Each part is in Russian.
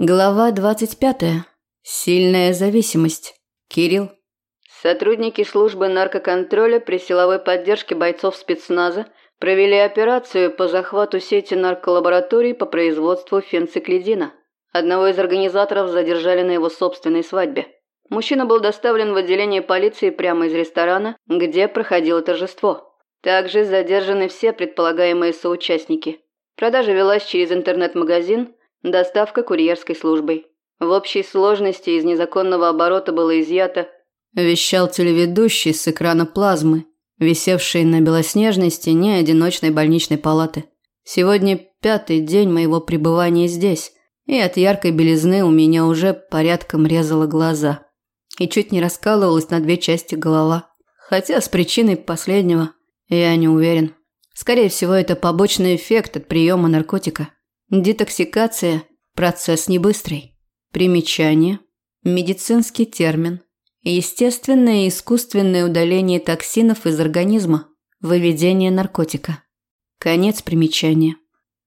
Глава 25. Сильная зависимость. Кирилл. Сотрудники службы наркоконтроля при силовой поддержке бойцов спецназа провели операцию по захвату сети нарколабораторий по производству фенциклидина. Одного из организаторов задержали на его собственной свадьбе. Мужчина был доставлен в отделение полиции прямо из ресторана, где проходило торжество. Также задержаны все предполагаемые соучастники. Продажа велась через интернет-магазин – Доставка курьерской службой. В общей сложности из незаконного оборота было изъято Вещал телеведущий с экрана плазмы, висевший на белоснежной стене одиночной больничной палаты. Сегодня пятый день моего пребывания здесь, и от яркой белизны у меня уже порядком резало глаза. И чуть не раскалывалась на две части голова. Хотя с причиной последнего я не уверен. Скорее всего, это побочный эффект от приема наркотика. Детоксикация – процесс не быстрый. Примечание – медицинский термин. Естественное и искусственное удаление токсинов из организма, выведение наркотика. Конец примечания.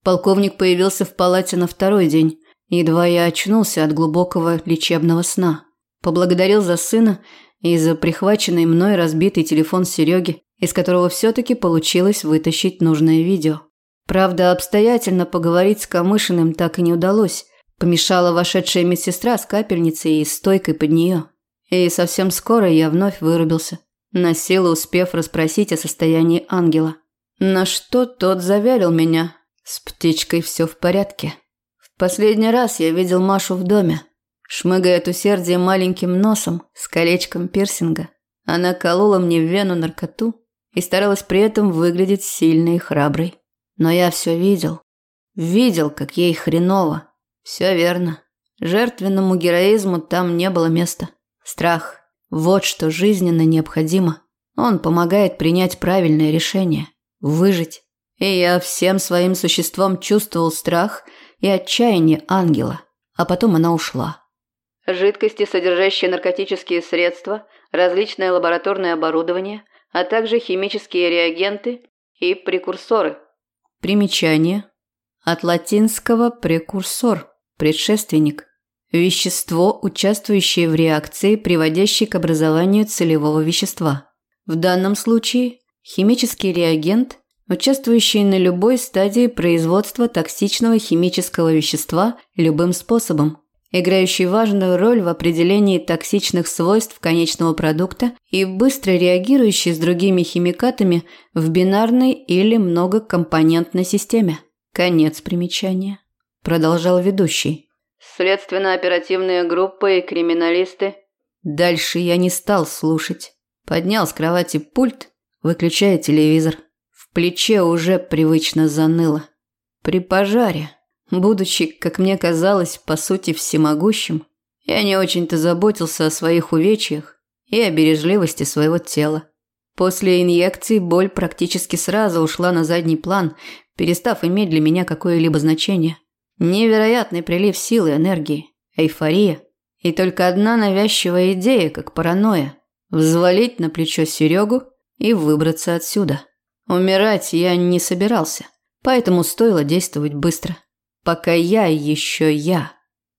Полковник появился в палате на второй день, едва я очнулся от глубокого лечебного сна. Поблагодарил за сына и за прихваченный мной разбитый телефон Сереги, из которого все-таки получилось вытащить нужное видео. Правда, обстоятельно поговорить с Камышиным так и не удалось. Помешала вошедшая медсестра с капельницей и стойкой под нее. И совсем скоро я вновь вырубился, на силу успев расспросить о состоянии ангела. На что тот заверил меня. С птичкой все в порядке. В последний раз я видел Машу в доме. Шмыгая от усердия маленьким носом с колечком пирсинга. Она колола мне в вену наркоту и старалась при этом выглядеть сильной и храброй. Но я все видел. Видел, как ей хреново. Все верно. Жертвенному героизму там не было места. Страх. Вот что жизненно необходимо. Он помогает принять правильное решение. Выжить. И я всем своим существом чувствовал страх и отчаяние ангела. А потом она ушла. Жидкости, содержащие наркотические средства, различное лабораторное оборудование, а также химические реагенты и прекурсоры – Примечание. От латинского прекурсор – предшественник. Вещество, участвующее в реакции, приводящей к образованию целевого вещества. В данном случае химический реагент, участвующий на любой стадии производства токсичного химического вещества любым способом, играющий важную роль в определении токсичных свойств конечного продукта и быстро реагирующий с другими химикатами в бинарной или многокомпонентной системе. Конец примечания. Продолжал ведущий. Следственно-оперативная группа и криминалисты. Дальше я не стал слушать. Поднял с кровати пульт, выключая телевизор. В плече уже привычно заныло. При пожаре Будучи, как мне казалось, по сути всемогущим, я не очень-то заботился о своих увечьях и о бережливости своего тела. После инъекции боль практически сразу ушла на задний план, перестав иметь для меня какое-либо значение. Невероятный прилив силы энергии, эйфория. И только одна навязчивая идея, как паранойя – взвалить на плечо Серегу и выбраться отсюда. Умирать я не собирался, поэтому стоило действовать быстро – пока я еще я.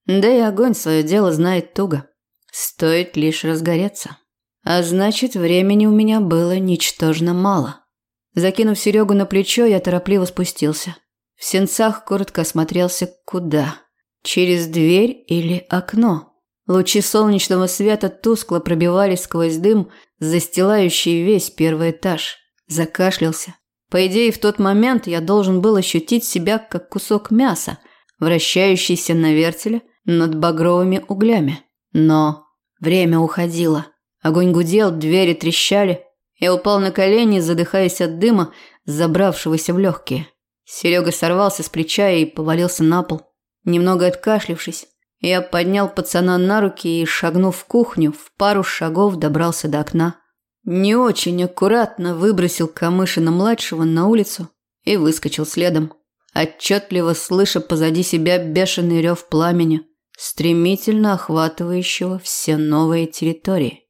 Да и огонь свое дело знает туго. Стоит лишь разгореться. А значит, времени у меня было ничтожно мало. Закинув Серегу на плечо, я торопливо спустился. В сенцах коротко осмотрелся куда. Через дверь или окно. Лучи солнечного света тускло пробивались сквозь дым, застилающий весь первый этаж. Закашлялся. По идее, в тот момент я должен был ощутить себя как кусок мяса, вращающийся на вертеле над багровыми углями. Но время уходило. Огонь гудел, двери трещали. Я упал на колени, задыхаясь от дыма, забравшегося в легкие. Серега сорвался с плеча и повалился на пол. Немного откашлившись, я поднял пацана на руки и, шагнув в кухню, в пару шагов добрался до окна. Не очень аккуратно выбросил Камышина-младшего на улицу и выскочил следом, отчетливо слыша позади себя бешеный рев пламени, стремительно охватывающего все новые территории.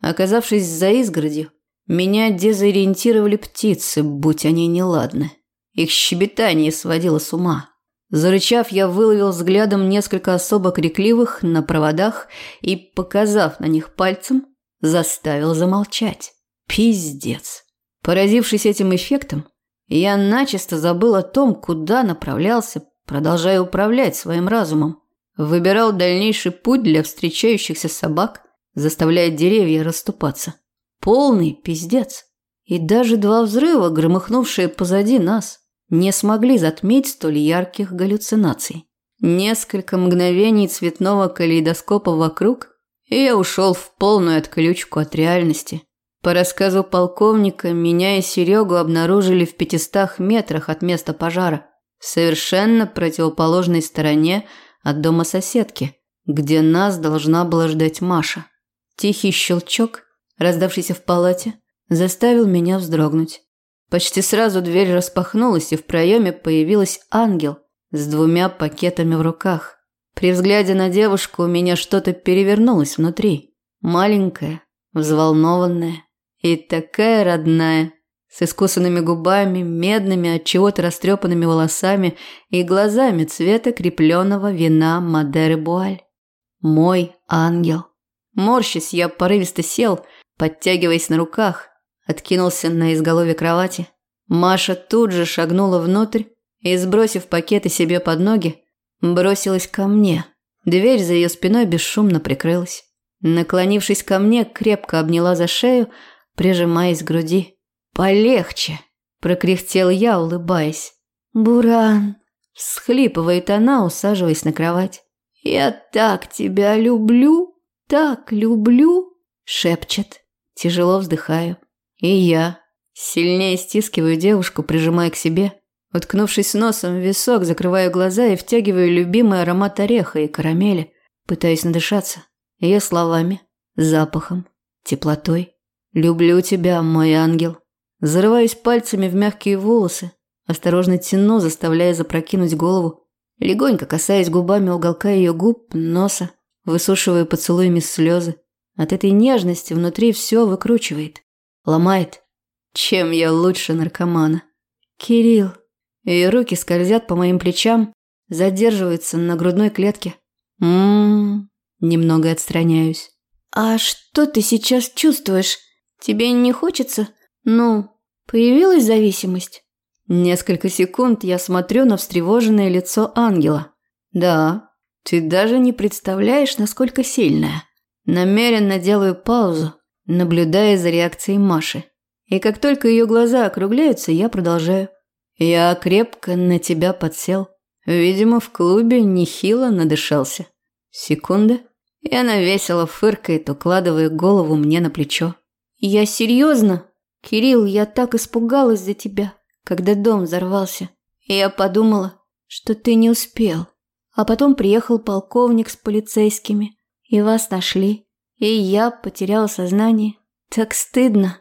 Оказавшись за изгородью, меня дезориентировали птицы, будь они неладны. Их щебетание сводило с ума. Зарычав, я выловил взглядом несколько особо крикливых на проводах и, показав на них пальцем, заставил замолчать. Пиздец. Поразившись этим эффектом, я начисто забыл о том, куда направлялся, продолжая управлять своим разумом. Выбирал дальнейший путь для встречающихся собак, заставляя деревья расступаться. Полный пиздец. И даже два взрыва, громыхнувшие позади нас, не смогли затмить столь ярких галлюцинаций. Несколько мгновений цветного калейдоскопа вокруг, и я ушел в полную отключку от реальности. По рассказу полковника, меня и Серегу обнаружили в пятистах метрах от места пожара, в совершенно противоположной стороне от дома соседки, где нас должна была ждать Маша. Тихий щелчок, раздавшийся в палате, заставил меня вздрогнуть. Почти сразу дверь распахнулась, и в проеме появилась ангел с двумя пакетами в руках. При взгляде на девушку у меня что-то перевернулось внутри. Маленькая, взволнованная и такая родная, с искусанными губами, медными от чего-то растрепанными волосами и глазами цвета крепленного вина Мадеры Буаль. Мой ангел. Морщись, я порывисто сел, подтягиваясь на руках, откинулся на изголовье кровати. Маша тут же шагнула внутрь и, сбросив пакеты себе под ноги, бросилась ко мне. Дверь за ее спиной бесшумно прикрылась. Наклонившись ко мне, крепко обняла за шею, прижимаясь к груди. «Полегче!» – прокряхтел я, улыбаясь. «Буран!» – всхлипывает она, усаживаясь на кровать. «Я так тебя люблю, так люблю!» – шепчет. Тяжело вздыхаю. И я сильнее стискиваю девушку, прижимая к себе. Уткнувшись носом в висок, закрываю глаза и втягиваю любимый аромат ореха и карамели, пытаясь надышаться. Ее словами, запахом, теплотой. «Люблю тебя, мой ангел». Зарываюсь пальцами в мягкие волосы, осторожно тяну, заставляя запрокинуть голову. Легонько касаясь губами уголка ее губ, носа, высушивая поцелуями слезы. От этой нежности внутри все выкручивает, ломает. Чем я лучше наркомана? Кирилл. Ее руки скользят по моим плечам, задерживаются на грудной клетке. Ммм, немного отстраняюсь. А что ты сейчас чувствуешь? Тебе не хочется? Ну, появилась зависимость? Несколько секунд я смотрю на встревоженное лицо ангела. Да, ты даже не представляешь, насколько сильная. Намеренно делаю паузу, наблюдая за реакцией Маши. И как только ее глаза округляются, я продолжаю. Я крепко на тебя подсел. Видимо, в клубе нехило надышался. Секунда, и она весело фыркает, укладывая голову мне на плечо. «Я серьезно? Кирилл, я так испугалась за тебя, когда дом взорвался. И я подумала, что ты не успел. А потом приехал полковник с полицейскими, и вас нашли. И я потеряла сознание. Так стыдно».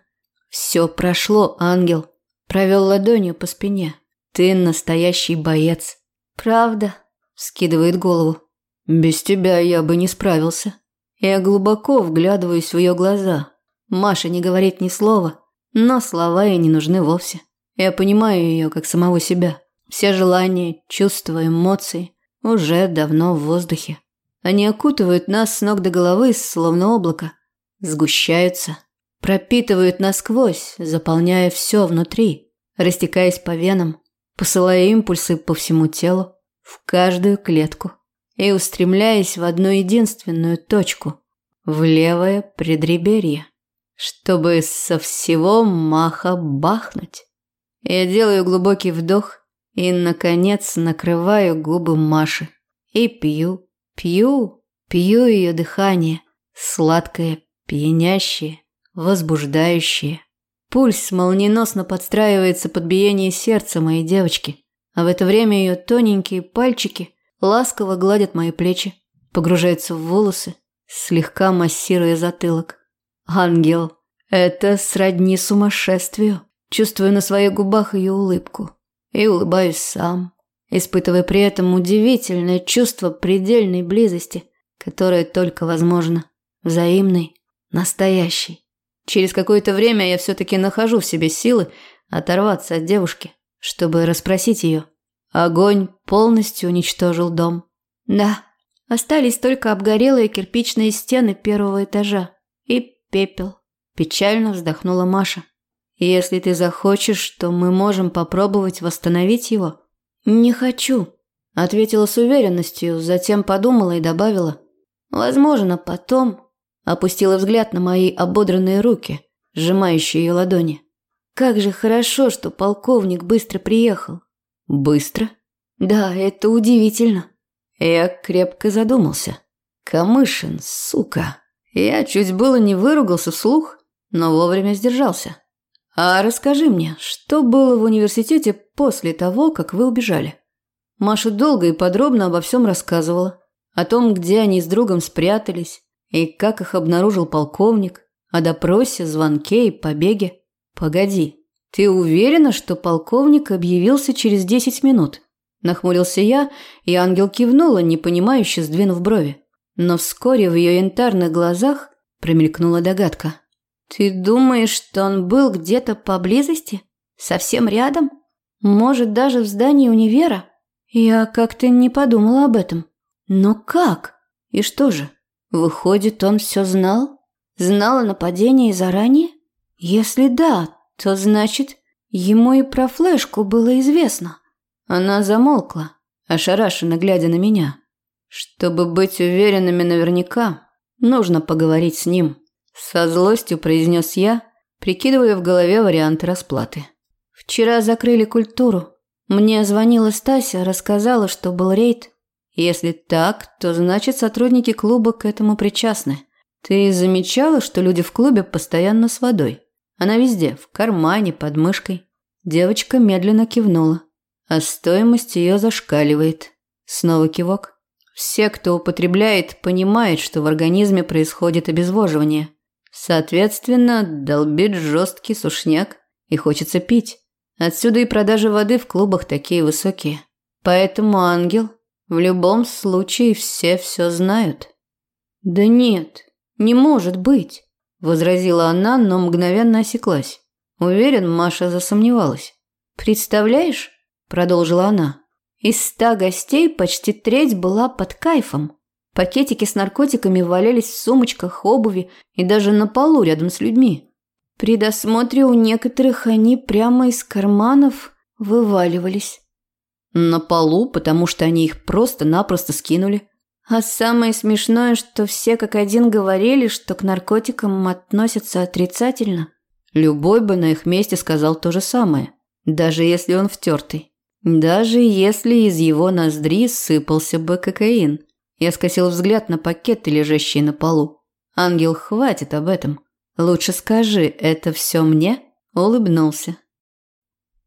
«Все прошло, ангел», – провел ладонью по спине. «Ты настоящий боец». «Правда?» – скидывает голову. «Без тебя я бы не справился». Я глубоко вглядываюсь в ее глаза, Маша не говорит ни слова, но слова ей не нужны вовсе. Я понимаю ее как самого себя. Все желания, чувства, эмоции уже давно в воздухе. Они окутывают нас с ног до головы, словно облако. Сгущаются, пропитывают насквозь, заполняя все внутри, растекаясь по венам, посылая импульсы по всему телу, в каждую клетку и устремляясь в одну единственную точку – в левое предреберье чтобы со всего маха бахнуть. Я делаю глубокий вдох и, наконец, накрываю губы Маши. И пью, пью, пью ее дыхание, сладкое, пьянящее, возбуждающее. Пульс молниеносно подстраивается под биение сердца моей девочки, а в это время ее тоненькие пальчики ласково гладят мои плечи, погружаются в волосы, слегка массируя затылок. Ангел. Это сродни сумасшествию. Чувствую на своих губах ее улыбку. И улыбаюсь сам, испытывая при этом удивительное чувство предельной близости, которое только возможно. Взаимной, настоящей. Через какое-то время я все-таки нахожу в себе силы оторваться от девушки, чтобы расспросить ее. Огонь полностью уничтожил дом. Да, остались только обгорелые кирпичные стены первого этажа и пепел. Печально вздохнула Маша. Если ты захочешь, то мы можем попробовать восстановить его. Не хочу, ответила с уверенностью, затем подумала и добавила: возможно, потом. Опустила взгляд на мои ободранные руки, сжимающие ее ладони. Как же хорошо, что полковник быстро приехал. Быстро? Да, это удивительно. Я крепко задумался. Камышин, сука. Я чуть было не выругался вслух, но вовремя сдержался. А расскажи мне, что было в университете после того, как вы убежали? Маша долго и подробно обо всем рассказывала. О том, где они с другом спрятались, и как их обнаружил полковник, о допросе, звонке и побеге. Погоди, «Ты уверена, что полковник объявился через десять минут?» Нахмурился я, и ангел кивнула, непонимающе сдвинув брови. Но вскоре в ее янтарных глазах промелькнула догадка. «Ты думаешь, что он был где-то поблизости? Совсем рядом? Может, даже в здании универа?» Я как-то не подумала об этом. Но как? И что же? Выходит, он все знал? Знал о нападении заранее? Если да, то значит, ему и про флешку было известно. Она замолкла, ошарашенно глядя на меня. Чтобы быть уверенными наверняка, нужно поговорить с ним. Со злостью произнес я, прикидывая в голове варианты расплаты. Вчера закрыли культуру. Мне звонила Стася, рассказала, что был рейд. Если так, то значит сотрудники клуба к этому причастны. Ты замечала, что люди в клубе постоянно с водой? Она везде, в кармане, под мышкой. Девочка медленно кивнула, а стоимость ее зашкаливает. Снова кивок. Все, кто употребляет, понимают, что в организме происходит обезвоживание. Соответственно, долбит жесткий сушняк и хочется пить. Отсюда и продажи воды в клубах такие высокие. Поэтому ангел в любом случае все все знают. Да нет, не может быть возразила она, но мгновенно осеклась. Уверен, Маша засомневалась. Представляешь, продолжила она. Из ста гостей почти треть была под кайфом. Пакетики с наркотиками валялись в сумочках, обуви и даже на полу рядом с людьми. При досмотре у некоторых они прямо из карманов вываливались. На полу, потому что они их просто-напросто скинули. А самое смешное, что все как один говорили, что к наркотикам относятся отрицательно. Любой бы на их месте сказал то же самое, даже если он втертый. Даже если из его ноздри сыпался бы кокаин. Я скосил взгляд на пакеты, лежащие на полу. Ангел, хватит об этом. Лучше скажи, это все мне? Улыбнулся.